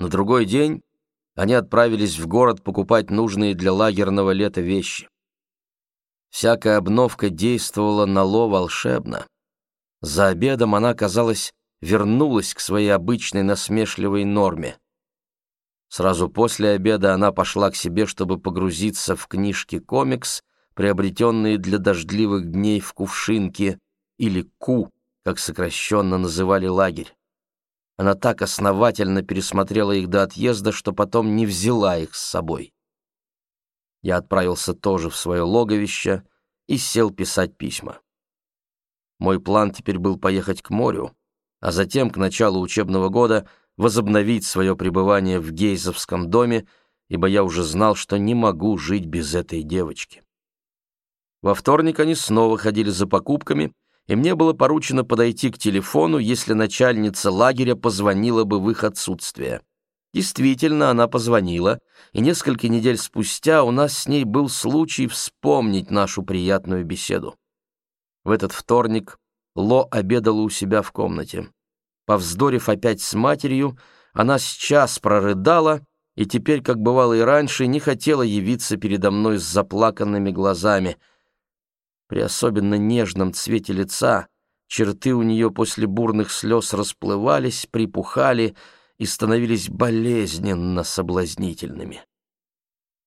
На другой день они отправились в город покупать нужные для лагерного лета вещи. Всякая обновка действовала на Ло волшебно. За обедом она, казалось, вернулась к своей обычной насмешливой норме. Сразу после обеда она пошла к себе, чтобы погрузиться в книжки комикс, приобретенные для дождливых дней в Кувшинке, или Ку, как сокращенно называли лагерь. Она так основательно пересмотрела их до отъезда, что потом не взяла их с собой. Я отправился тоже в свое логовище и сел писать письма. Мой план теперь был поехать к морю, а затем к началу учебного года возобновить свое пребывание в Гейзовском доме, ибо я уже знал, что не могу жить без этой девочки. Во вторник они снова ходили за покупками — и мне было поручено подойти к телефону, если начальница лагеря позвонила бы в их отсутствие. Действительно, она позвонила, и несколько недель спустя у нас с ней был случай вспомнить нашу приятную беседу. В этот вторник Ло обедала у себя в комнате. Повздорив опять с матерью, она сейчас прорыдала и теперь, как бывало и раньше, не хотела явиться передо мной с заплаканными глазами — при особенно нежном цвете лица черты у нее после бурных слез расплывались, припухали и становились болезненно соблазнительными.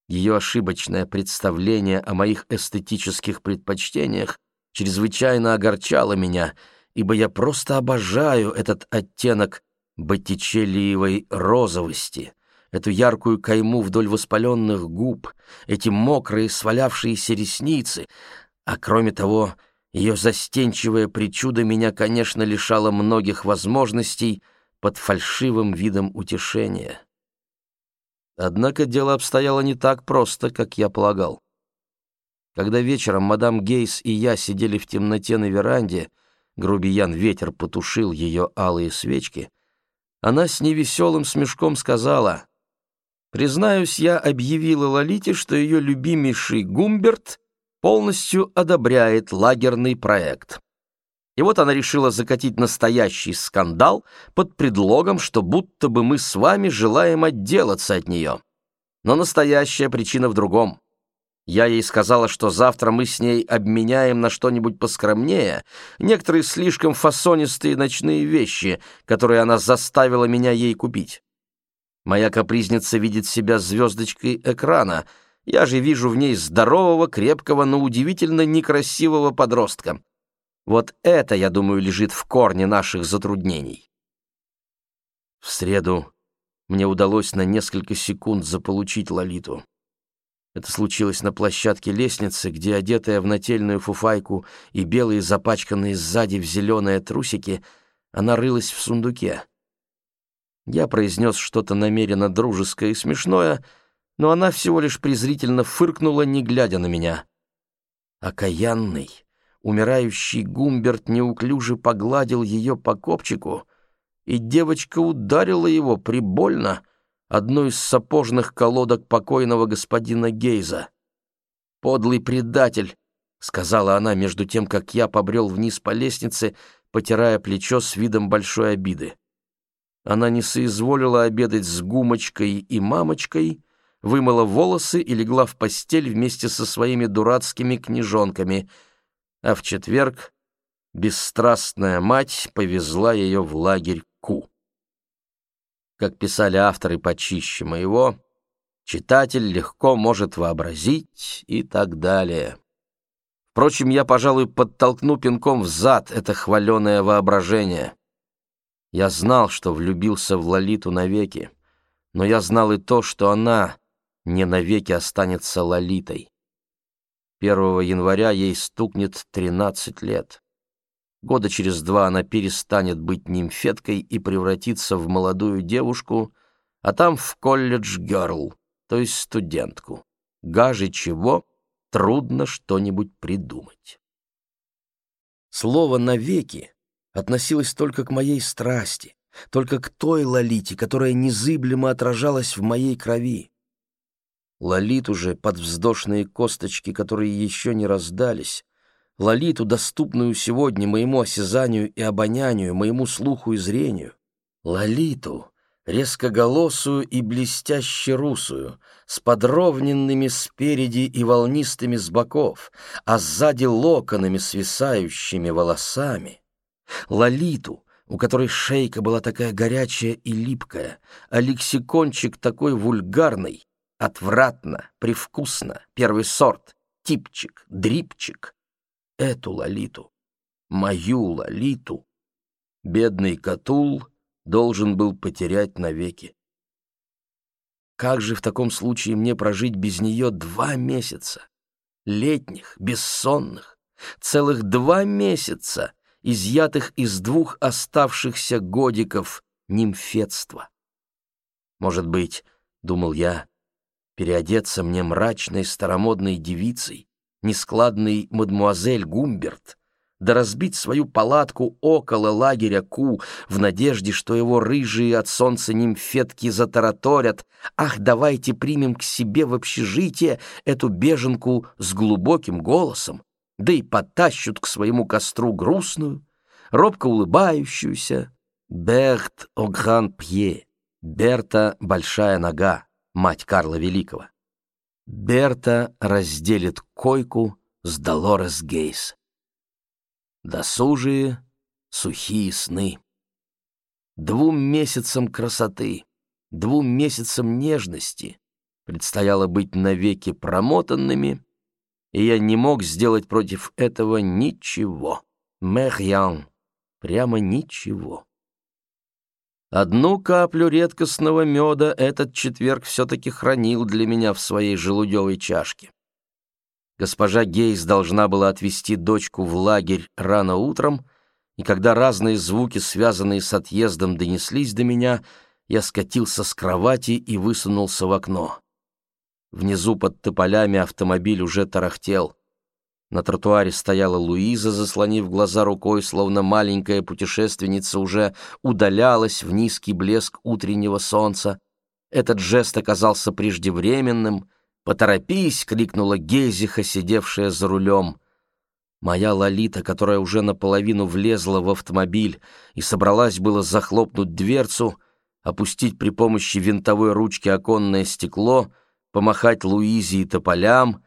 Ее ошибочное представление о моих эстетических предпочтениях чрезвычайно огорчало меня, ибо я просто обожаю этот оттенок боттичелиевой розовости, эту яркую кайму вдоль воспаленных губ, эти мокрые свалявшиеся ресницы, а кроме того, ее застенчивое причуда меня, конечно, лишало многих возможностей под фальшивым видом утешения. Однако дело обстояло не так просто, как я полагал. Когда вечером мадам Гейс и я сидели в темноте на веранде, грубиян ветер потушил ее алые свечки, она с невеселым смешком сказала, «Признаюсь, я объявила Лолите, что ее любимейший Гумберт полностью одобряет лагерный проект. И вот она решила закатить настоящий скандал под предлогом, что будто бы мы с вами желаем отделаться от нее. Но настоящая причина в другом. Я ей сказала, что завтра мы с ней обменяем на что-нибудь поскромнее, некоторые слишком фасонистые ночные вещи, которые она заставила меня ей купить. Моя капризница видит себя звездочкой экрана — я же вижу в ней здорового, крепкого, но удивительно некрасивого подростка. Вот это, я думаю, лежит в корне наших затруднений. В среду мне удалось на несколько секунд заполучить Лолиту. Это случилось на площадке лестницы, где, одетая в нательную фуфайку и белые запачканные сзади в зеленые трусики, она рылась в сундуке. Я произнес что-то намеренно дружеское и смешное — но она всего лишь презрительно фыркнула, не глядя на меня. Окаянный, умирающий Гумберт неуклюже погладил ее по копчику, и девочка ударила его прибольно одной из сапожных колодок покойного господина Гейза. «Подлый предатель!» — сказала она между тем, как я побрел вниз по лестнице, потирая плечо с видом большой обиды. Она не соизволила обедать с Гумочкой и мамочкой, вымыла волосы и легла в постель вместе со своими дурацкими книжонками, а в четверг бесстрастная мать повезла ее в лагерь Ку. Как писали авторы почище моего, читатель легко может вообразить и так далее. Впрочем, я, пожалуй, подтолкну пинком в зад это хваленое воображение. Я знал, что влюбился в Лолиту навеки, но я знал и то, что она не навеки останется Лолитой. 1 января ей стукнет 13 лет. Года через два она перестанет быть нимфеткой и превратится в молодую девушку, а там в колледж-герл, то есть студентку. Гаже чего трудно что-нибудь придумать. Слово «навеки» относилось только к моей страсти, только к той Лолите, которая незыблемо отражалась в моей крови. Лолиту же под вздошные косточки, которые еще не раздались, Лолиту, доступную сегодня моему осязанию и обонянию, моему слуху и зрению, Лолиту, резкоголосую и блестяще русую, с подровненными спереди и волнистыми с боков, а сзади локонами свисающими волосами. Лолиту, у которой шейка была такая горячая и липкая, а лексикончик такой вульгарный, отвратно, привкусно, первый сорт, типчик, дрипчик. Эту Лолиту, мою Лолиту, бедный Катул должен был потерять навеки. Как же в таком случае мне прожить без нее два месяца? Летних, бессонных, целых два месяца, изъятых из двух оставшихся годиков нимфетства. Может быть, — думал я, — переодеться мне мрачной старомодной девицей, нескладный мадмуазель Гумберт, да разбить свою палатку около лагеря Ку в надежде, что его рыжие от солнца нимфетки затараторят. «Ах, давайте примем к себе в общежитие эту беженку с глубоким голосом, да и потащут к своему костру грустную, робко улыбающуюся. Берт о Гран-Пье, Берта — большая нога, мать Карла Великого. Берта разделит койку с Долорес Гейс. Досужие, сухие сны. Двум месяцам красоты, двум месяцам нежности предстояло быть навеки промотанными, и я не мог сделать против этого ничего. Мехьян, прямо ничего. Одну каплю редкостного меда этот четверг все-таки хранил для меня в своей желудевой чашке. Госпожа Гейс должна была отвезти дочку в лагерь рано утром, и когда разные звуки, связанные с отъездом, донеслись до меня, я скатился с кровати и высунулся в окно. Внизу под тополями автомобиль уже тарахтел. На тротуаре стояла Луиза, заслонив глаза рукой, словно маленькая путешественница уже удалялась в низкий блеск утреннего солнца. Этот жест оказался преждевременным. «Поторопись!» — крикнула Гейзиха, сидевшая за рулем. Моя Лолита, которая уже наполовину влезла в автомобиль и собралась было захлопнуть дверцу, опустить при помощи винтовой ручки оконное стекло, помахать Луизе и тополям,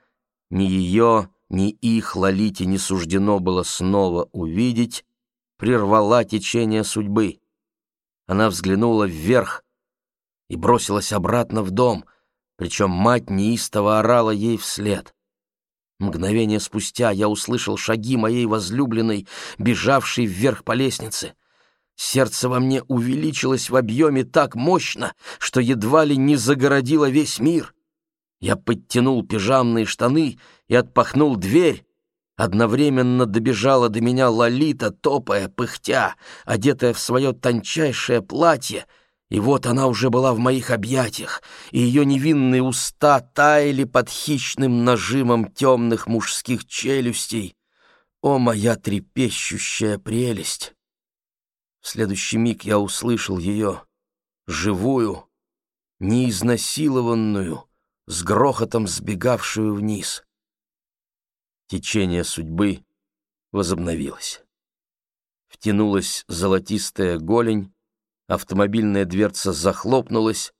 ни ее, ни их Лолите не суждено было снова увидеть, прервала течение судьбы. Она взглянула вверх и бросилась обратно в дом, причем мать неистово орала ей вслед. Мгновение спустя я услышал шаги моей возлюбленной, бежавшей вверх по лестнице. Сердце во мне увеличилось в объеме так мощно, что едва ли не загородило весь мир. Я подтянул пижамные штаны и отпахнул дверь. Одновременно добежала до меня Лолита, топая, пыхтя, одетая в свое тончайшее платье, и вот она уже была в моих объятиях, и ее невинные уста таяли под хищным нажимом темных мужских челюстей. О, моя трепещущая прелесть! В следующий миг я услышал ее, живую, неизнасилованную, с грохотом сбегавшую вниз. Течение судьбы возобновилось. Втянулась золотистая голень, автомобильная дверца захлопнулась,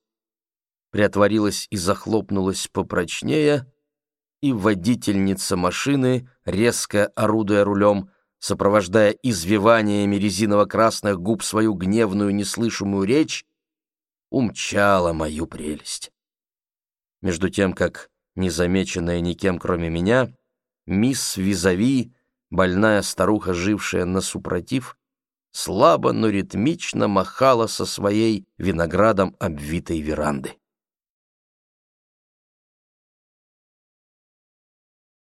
приотворилась и захлопнулась попрочнее, и водительница машины, резко орудуя рулем, сопровождая извиваниями резиново-красных губ свою гневную неслышимую речь, умчала мою прелесть. Между тем, как, незамеченная никем кроме меня, мисс Визави, больная старуха, жившая на супротив, слабо, но ритмично махала со своей виноградом обвитой веранды.